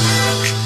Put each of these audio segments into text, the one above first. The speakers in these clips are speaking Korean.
Bye.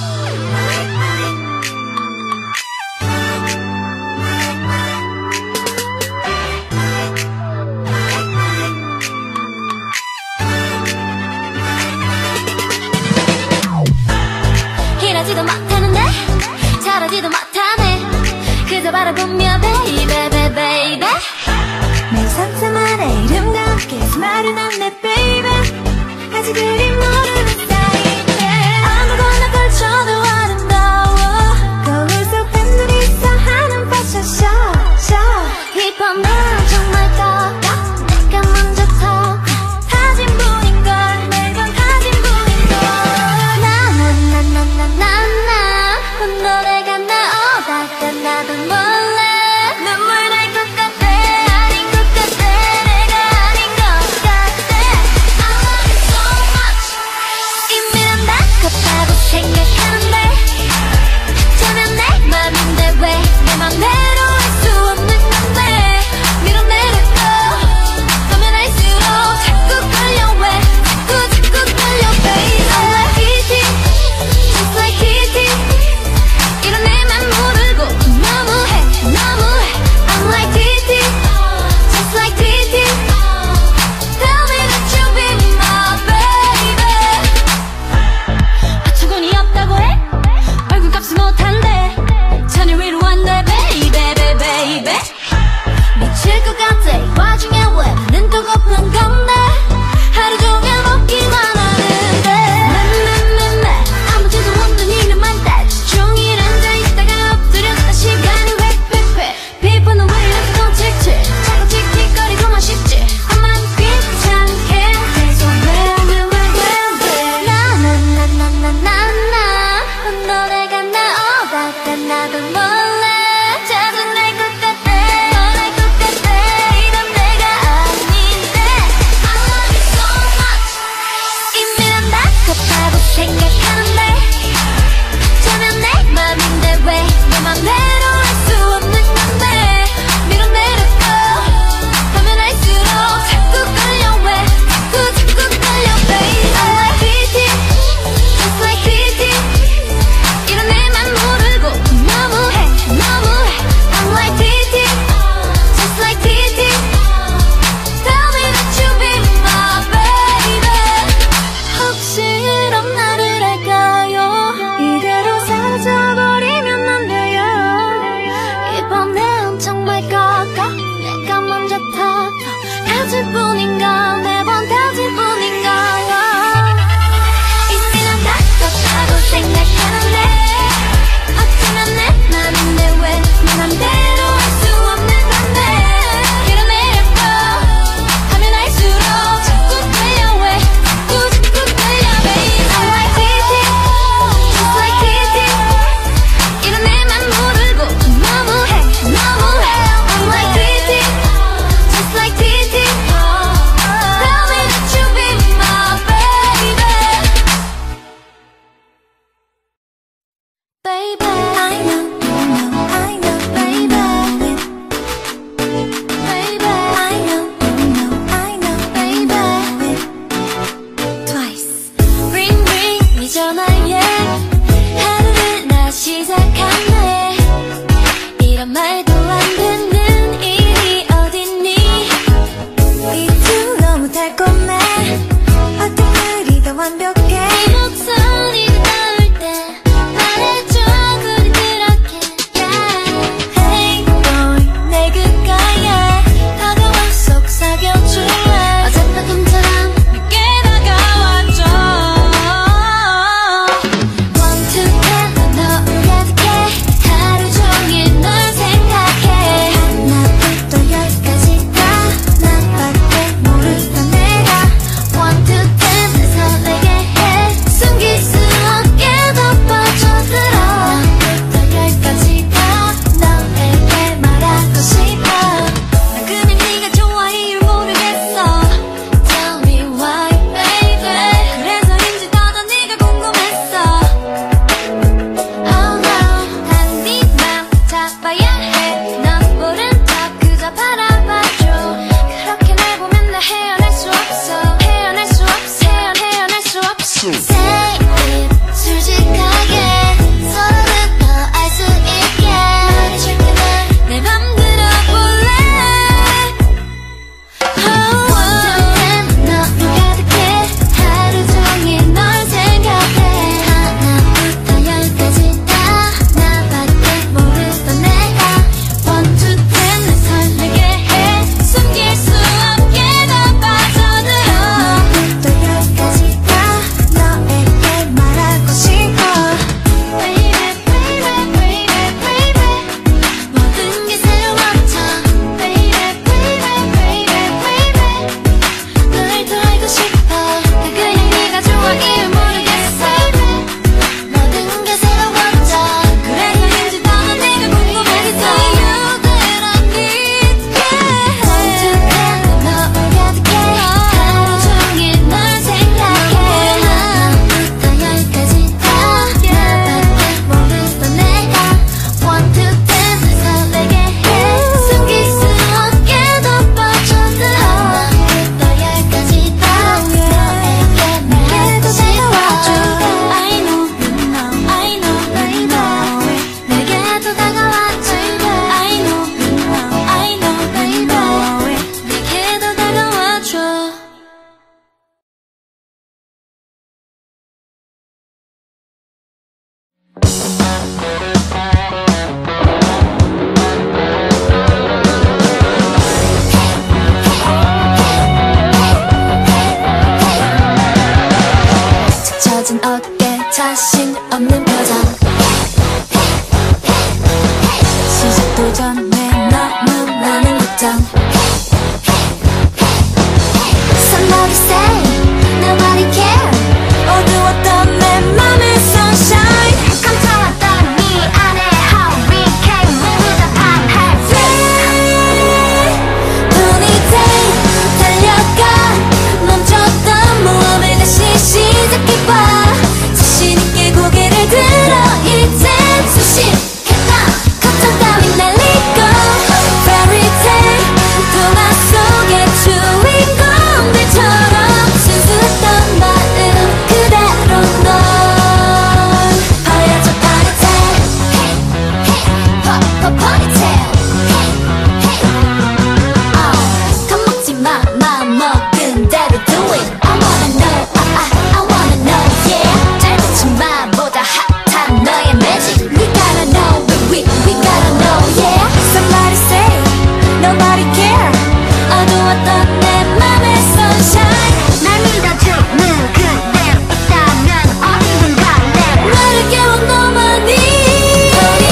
채웠던 내 맘의 sunshine? 믿어줘 늘 그대로 있다면 어디든 갈래. 나를 깨운 너만이 우리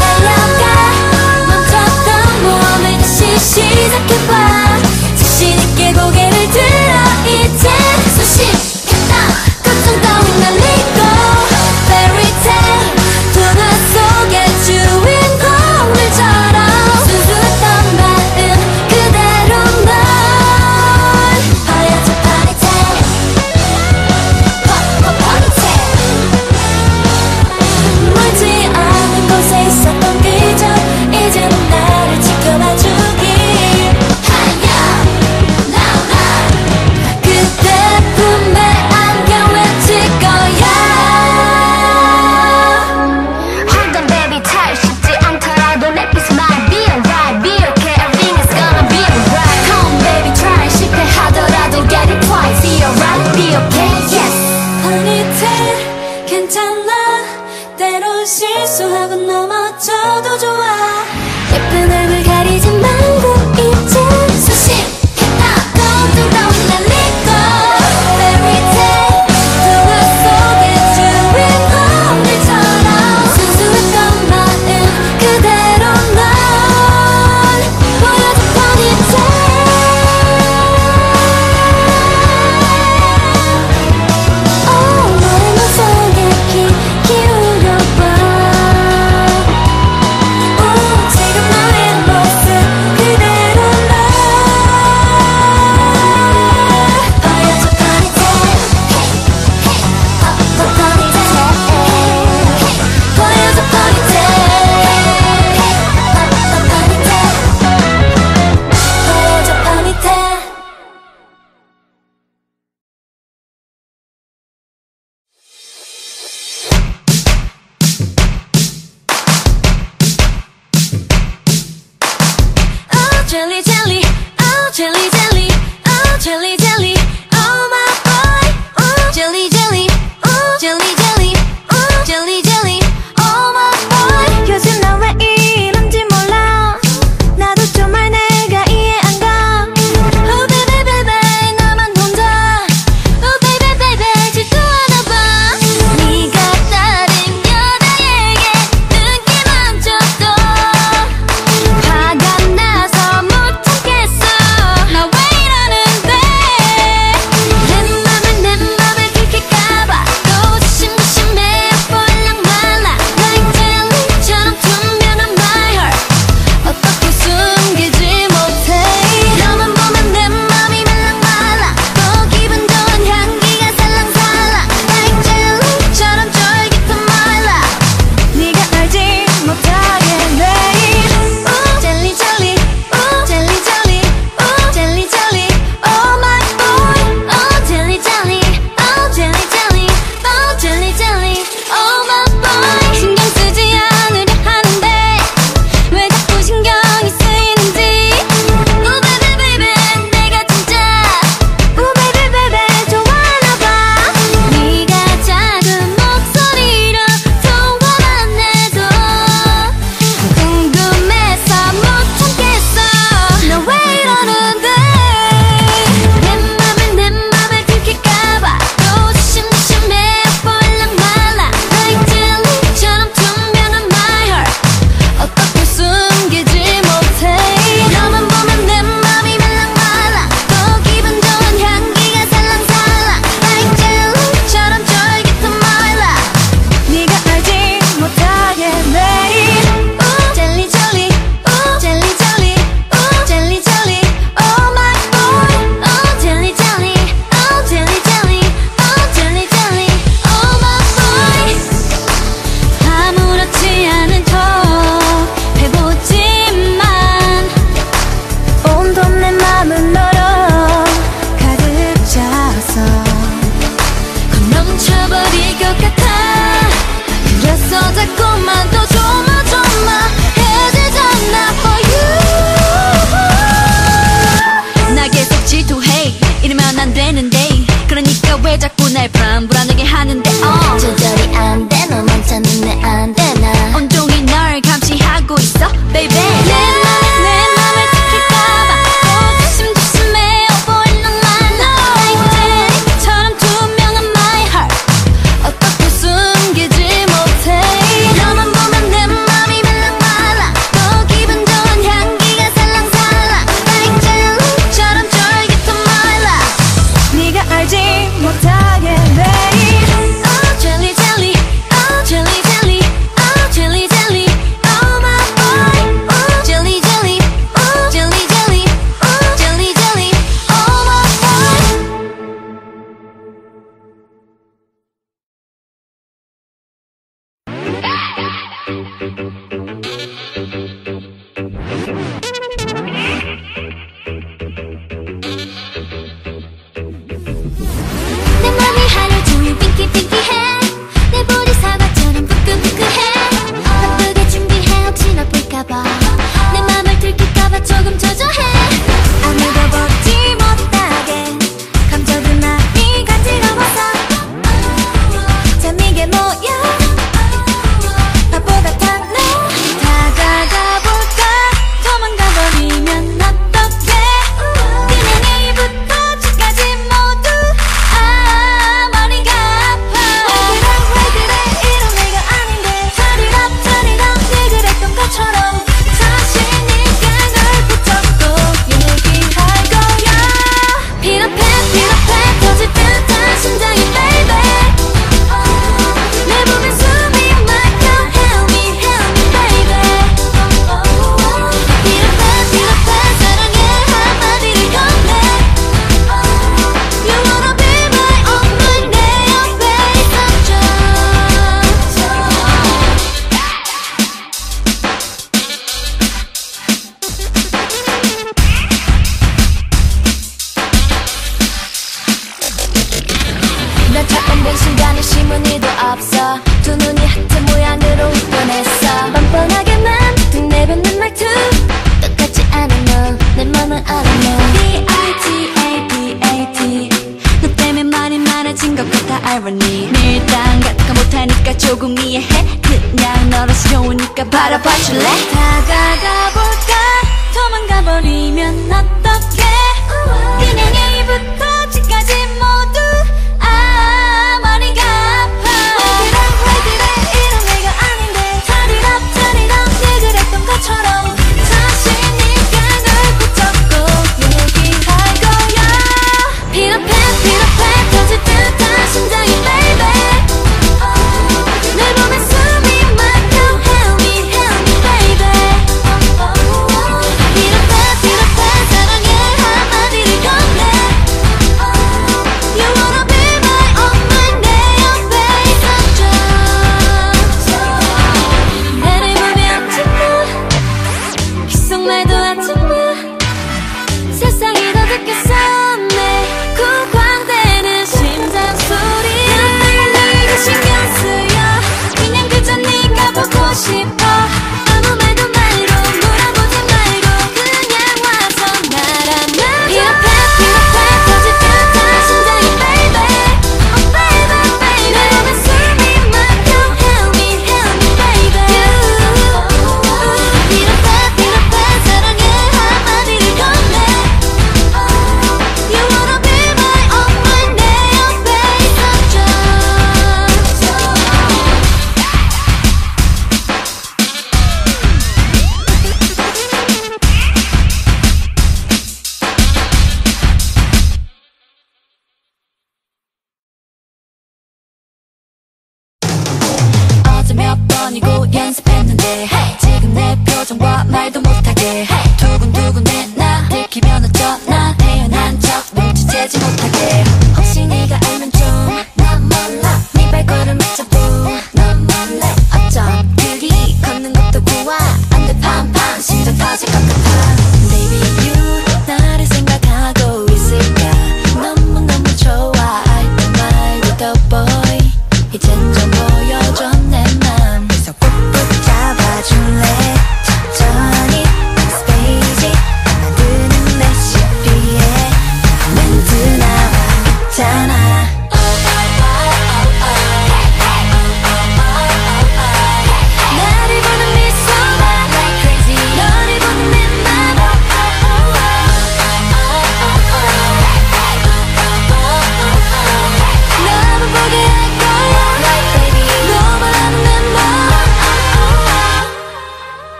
달려가. 멈췄던 모험을 다시 시작해봐.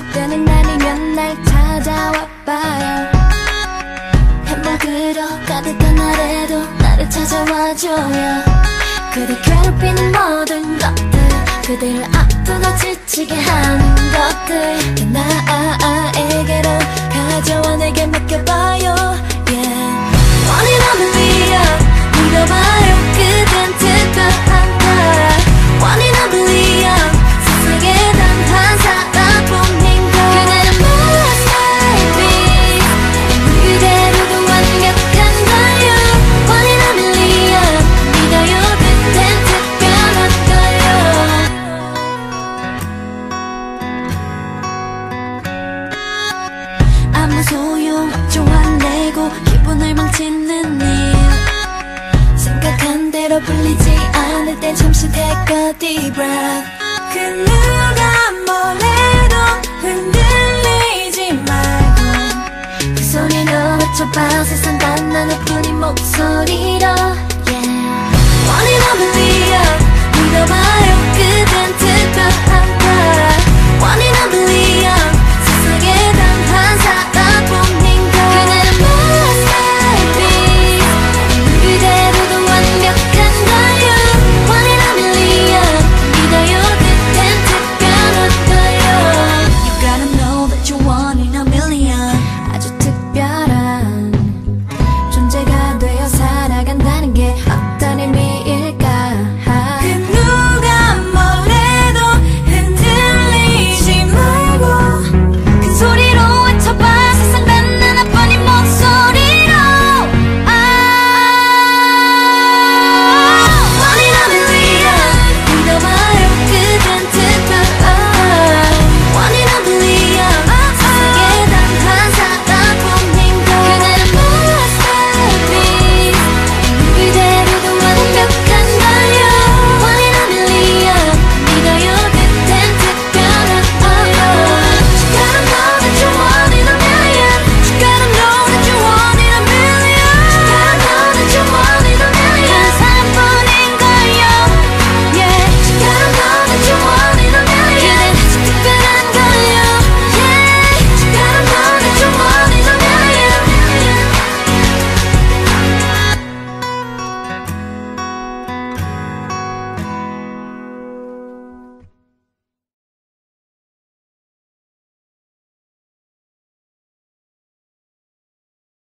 있을 때는 날이면 날 찾아와 봐요. 햄버그로 가득한 날에도 나를 찾아와줘요. 그대 괴롭히는 모든 것들 그대를 아프고 지치게 하는 것들 그 나에게로 가져와 내게 맡겨봐요. Yeah. 원인함을 위한 믿어봐요.